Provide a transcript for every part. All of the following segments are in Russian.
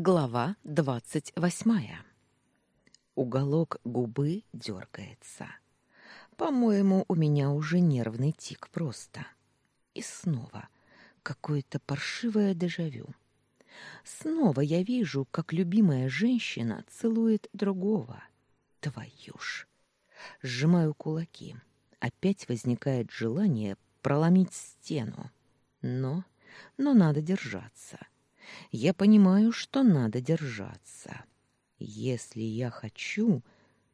Глава двадцать восьмая. Уголок губы дергается. По-моему, у меня уже нервный тик просто. И снова какое-то паршивое дежавю. Снова я вижу, как любимая женщина целует другого. Твою ж. Сжимаю кулаки. Опять возникает желание проломить стену. Но, но надо держаться. — я понимаю, что надо держаться. Если я хочу,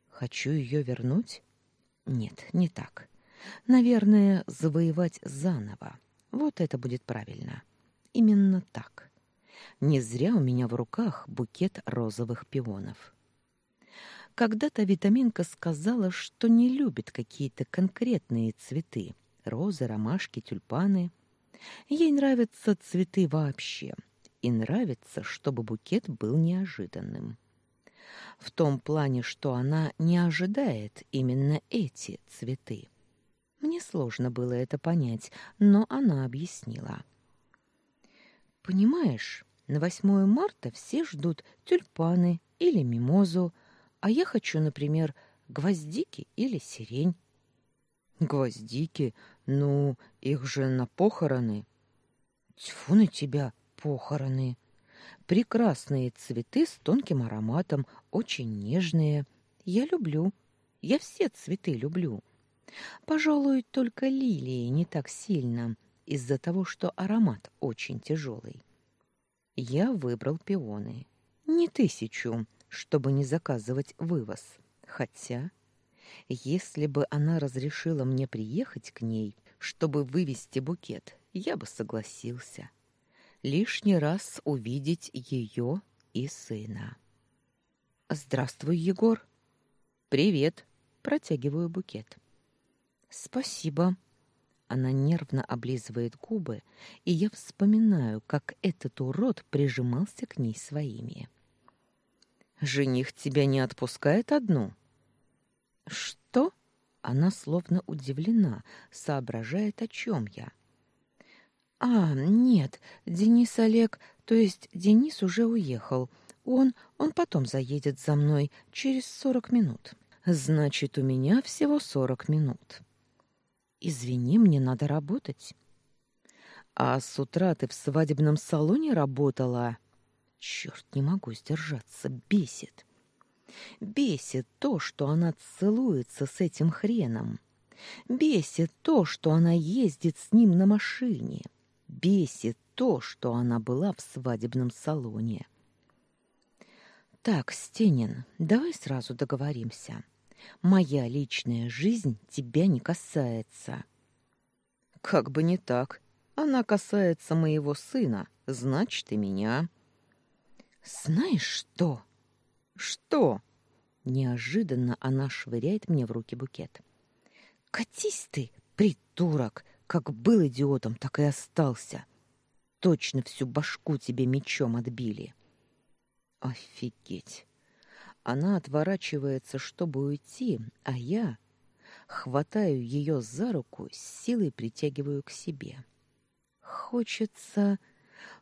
хочу ее вернуть? Нет, не так. Наверное, завоевать заново. Вот это будет правильно. Именно так. Не зря у меня в руках букет розовых пионов. Когда-то витаминка сказала, что не любит какие-то конкретные цветы: розы, ромашки, тюльпаны. Ей нравятся цветы вообще и нравится, чтобы букет был неожиданным. В том плане, что она не ожидает именно эти цветы. Мне сложно было это понять, но она объяснила. Понимаешь, на 8 марта все ждут тюльпаны или мимозу, а я хочу, например, гвоздики или сирень. Гвоздики? Ну, их же на похороны. Тьфу на тебя, похороны. Прекрасные цветы с тонким ароматом, очень нежные. Я люблю. Я все цветы люблю. Пожалуй, только лилии не так сильно, из-за того, что аромат очень тяжелый. Я выбрал пионы. Не тысячу, чтобы не заказывать вывоз. Хотя, если бы она разрешила мне приехать к ней, чтобы вывести букет, я бы согласился лишний раз увидеть ее и сына. Здравствуй, Егор. Привет. Протягиваю букет. Спасибо. Она нервно облизывает губы, и я вспоминаю, как этот урод прижимался к ней своими. Жених тебя не отпускает одну? Что? Она словно удивлена, соображает, о чем я. А, нет, Денис Олег, то есть Денис уже уехал. Он, он потом заедет за мной через сорок минут. Значит, у меня всего сорок минут. Извини, мне надо работать. А с утра ты в свадебном салоне работала? Черт, не могу сдержаться, бесит. Бесит то, что она целуется с этим хреном. Бесит то, что она ездит с ним на машине бесит то, что она была в свадебном салоне. Так, Стенин, давай сразу договоримся. Моя личная жизнь тебя не касается. Как бы не так. Она касается моего сына, значит и меня. Знаешь что? Что? Неожиданно она швыряет мне в руки букет. Катись ты, придурок, как был идиотом, так и остался. Точно всю башку тебе мечом отбили. Офигеть. Она отворачивается, чтобы уйти, а я хватаю ее за руку, с силой притягиваю к себе. Хочется,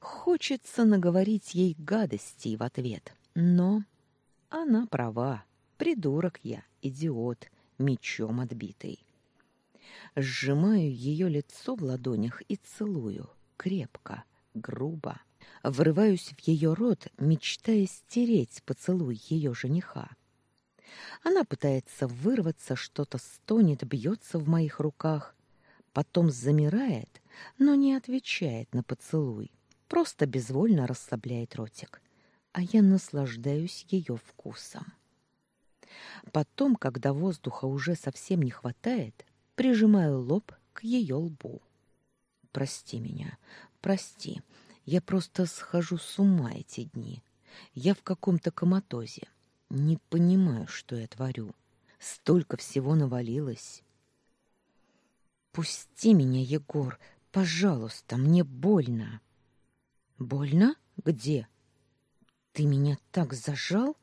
хочется наговорить ей гадостей в ответ, но она права. Придурок я, идиот, мечом отбитый сжимаю ее лицо в ладонях и целую, крепко, грубо. Врываюсь в ее рот, мечтая стереть поцелуй ее жениха. Она пытается вырваться, что-то стонет, бьется в моих руках, потом замирает, но не отвечает на поцелуй, просто безвольно расслабляет ротик, а я наслаждаюсь ее вкусом. Потом, когда воздуха уже совсем не хватает, прижимаю лоб к ее лбу. Прости меня, прости. Я просто схожу с ума эти дни. Я в каком-то коматозе. Не понимаю, что я творю. Столько всего навалилось. Пусти меня, Егор, пожалуйста, мне больно. Больно? Где? Ты меня так зажал?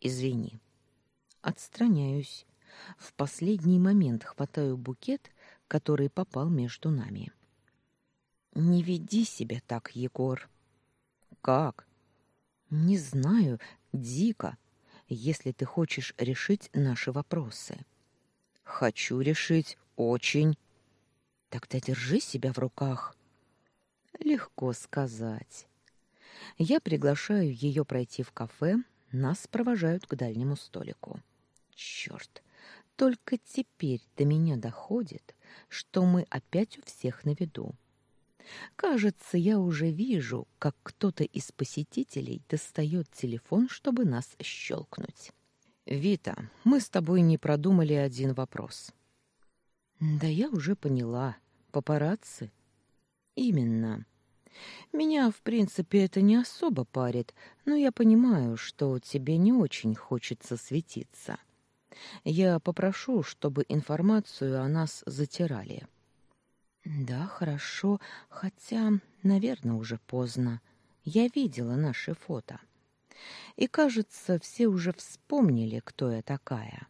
Извини. Отстраняюсь. В последний момент хватаю букет, который попал между нами. Не веди себя так, Егор. Как? Не знаю, дико, если ты хочешь решить наши вопросы. Хочу решить очень. Тогда держи себя в руках. Легко сказать. Я приглашаю ее пройти в кафе, нас провожают к дальнему столику. Черт, только теперь до меня доходит, что мы опять у всех на виду. Кажется, я уже вижу, как кто-то из посетителей достает телефон, чтобы нас щелкнуть. Вита, мы с тобой не продумали один вопрос. Да я уже поняла. Папарацци? Именно. Меня, в принципе, это не особо парит, но я понимаю, что тебе не очень хочется светиться. Я попрошу, чтобы информацию о нас затирали. Да, хорошо, хотя, наверное, уже поздно. Я видела наши фото. И, кажется, все уже вспомнили, кто я такая.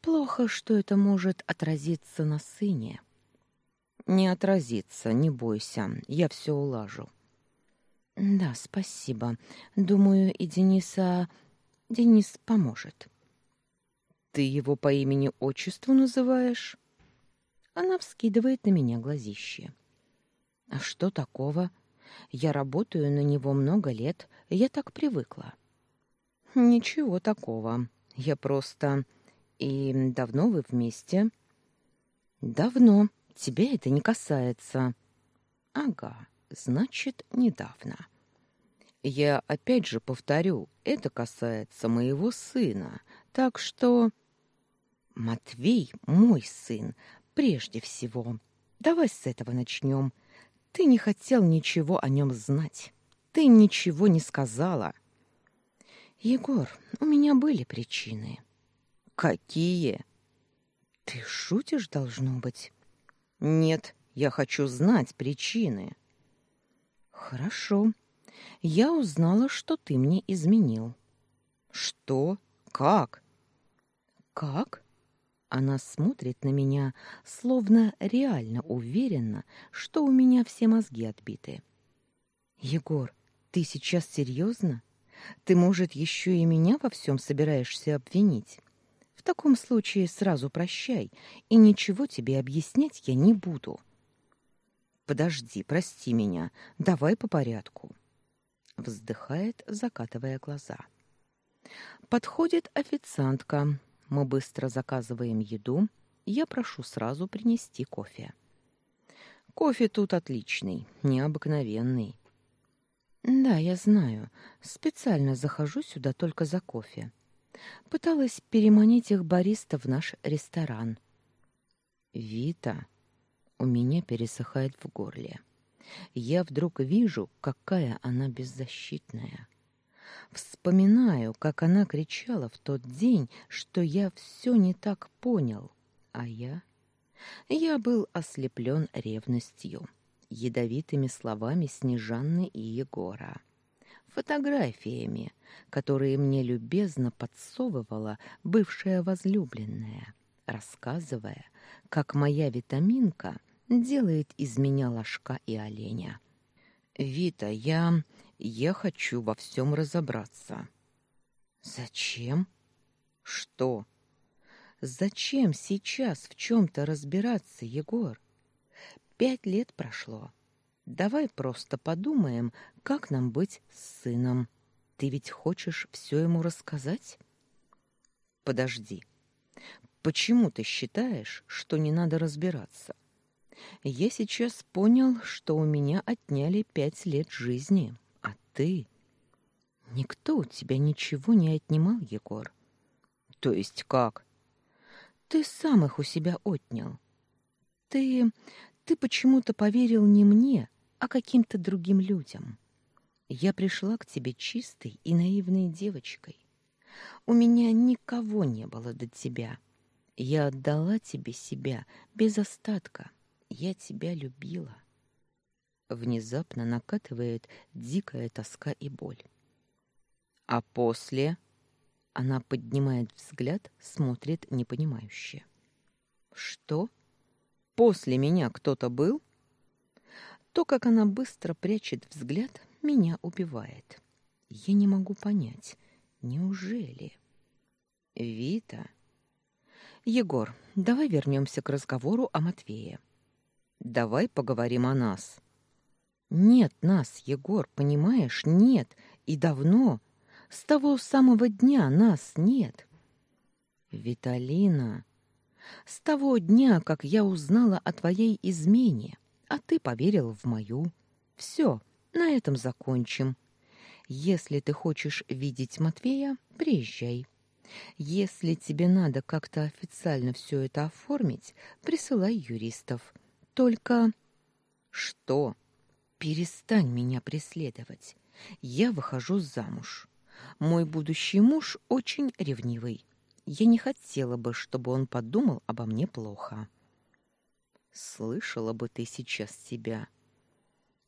Плохо, что это может отразиться на сыне. Не отразится, не бойся, я все улажу. Да, спасибо. Думаю, и Дениса... Денис поможет. Ты его по имени-отчеству называешь? Она вскидывает на меня глазище. А что такого? Я работаю на него много лет, я так привыкла. Ничего такого. Я просто... И давно вы вместе? Давно. Тебя это не касается. Ага, значит, недавно. Я опять же повторю, это касается моего сына. Так что Матвей мой сын, прежде всего. Давай с этого начнем. Ты не хотел ничего о нем знать. Ты ничего не сказала. Егор, у меня были причины. Какие? Ты шутишь, должно быть. Нет, я хочу знать причины. Хорошо. Я узнала, что ты мне изменил. Что? Как? Как? Она смотрит на меня, словно реально уверена, что у меня все мозги отбиты. Егор, ты сейчас серьезно? Ты, может, еще и меня во всем собираешься обвинить? В таком случае сразу прощай, и ничего тебе объяснять я не буду. Подожди, прости меня. Давай по порядку. Вздыхает, закатывая глаза. Подходит официантка, мы быстро заказываем еду. Я прошу сразу принести кофе. Кофе тут отличный, необыкновенный. Да, я знаю. Специально захожу сюда только за кофе. Пыталась переманить их бариста в наш ресторан. Вита, у меня пересыхает в горле. Я вдруг вижу, какая она беззащитная. Вспоминаю, как она кричала в тот день, что я все не так понял, а я... Я был ослеплен ревностью, ядовитыми словами Снежанны и Егора, фотографиями, которые мне любезно подсовывала бывшая возлюбленная, рассказывая, как моя витаминка делает из меня ложка и оленя. «Вита, я... Я хочу во всем разобраться. Зачем? Что? Зачем сейчас в чем-то разбираться, Егор? Пять лет прошло. Давай просто подумаем, как нам быть с сыном. Ты ведь хочешь все ему рассказать? Подожди. Почему ты считаешь, что не надо разбираться? Я сейчас понял, что у меня отняли пять лет жизни ты? Никто у тебя ничего не отнимал, Егор. То есть как? Ты сам их у себя отнял. Ты... ты почему-то поверил не мне, а каким-то другим людям. Я пришла к тебе чистой и наивной девочкой. У меня никого не было до тебя. Я отдала тебе себя без остатка. Я тебя любила. Внезапно накатывает дикая тоска и боль. А после она поднимает взгляд, смотрит непонимающе. Что? После меня кто-то был? То, как она быстро прячет взгляд, меня убивает. Я не могу понять, неужели... Вита... Егор, давай вернемся к разговору о Матвее. Давай поговорим о нас. Нет нас, Егор, понимаешь? Нет. И давно. С того самого дня нас нет. Виталина, с того дня, как я узнала о твоей измене, а ты поверил в мою. Все, на этом закончим. Если ты хочешь видеть Матвея, приезжай. Если тебе надо как-то официально все это оформить, присылай юристов. Только что? Перестань меня преследовать. Я выхожу замуж. Мой будущий муж очень ревнивый. Я не хотела бы, чтобы он подумал обо мне плохо. Слышала бы ты сейчас себя.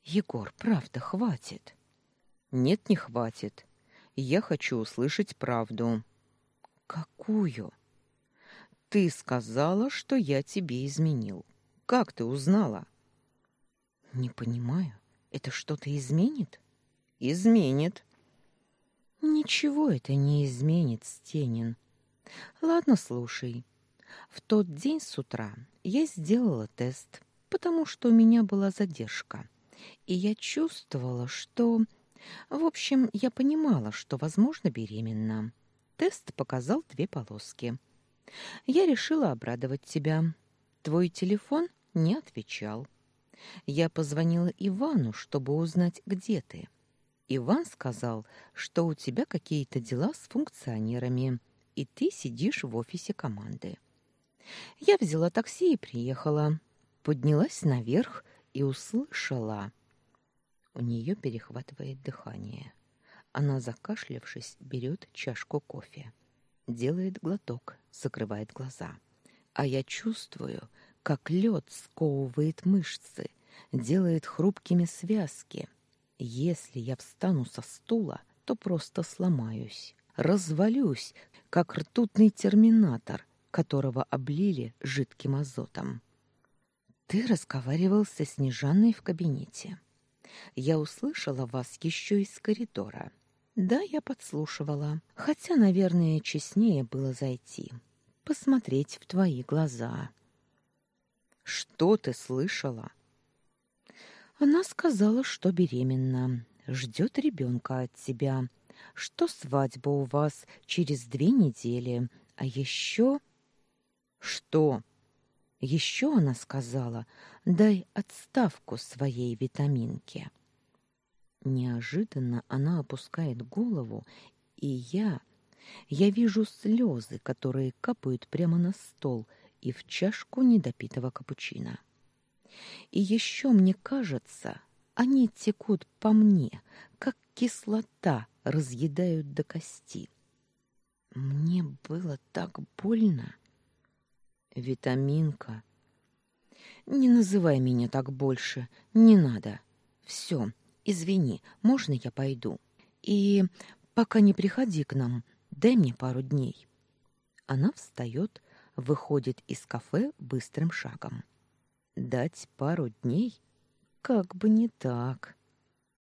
Егор, правда, хватит. Нет, не хватит. Я хочу услышать правду. Какую? Ты сказала, что я тебе изменил. Как ты узнала? Не понимаю. Это что-то изменит? Изменит. Ничего это не изменит, Стенин. Ладно, слушай. В тот день с утра я сделала тест, потому что у меня была задержка. И я чувствовала, что... В общем, я понимала, что, возможно, беременна. Тест показал две полоски. Я решила обрадовать тебя. Твой телефон не отвечал. Я позвонила Ивану, чтобы узнать, где ты. Иван сказал, что у тебя какие-то дела с функционерами, и ты сидишь в офисе команды. Я взяла такси и приехала. Поднялась наверх и услышала. У нее перехватывает дыхание. Она, закашлявшись, берет чашку кофе. Делает глоток, закрывает глаза. А я чувствую, как лед сковывает мышцы, делает хрупкими связки. Если я встану со стула, то просто сломаюсь, развалюсь, как ртутный терминатор, которого облили жидким азотом. Ты разговаривал со Снежанной в кабинете. Я услышала вас еще из коридора. Да, я подслушивала. Хотя, наверное, честнее было зайти. Посмотреть в твои глаза. Что ты слышала? Она сказала, что беременна. Ждет ребенка от тебя. Что свадьба у вас через две недели. А еще... Что? Еще она сказала, дай отставку своей витаминке. Неожиданно она опускает голову, и я... Я вижу слезы, которые капают прямо на стол и в чашку недопитого капучино. И еще мне кажется, они текут по мне, как кислота разъедают до кости. Мне было так больно. Витаминка. Не называй меня так больше, не надо. Все, Извини, можно я пойду? И пока не приходи к нам, дай мне пару дней. Она встает, выходит из кафе быстрым шагом. Дать пару дней? Как бы не так.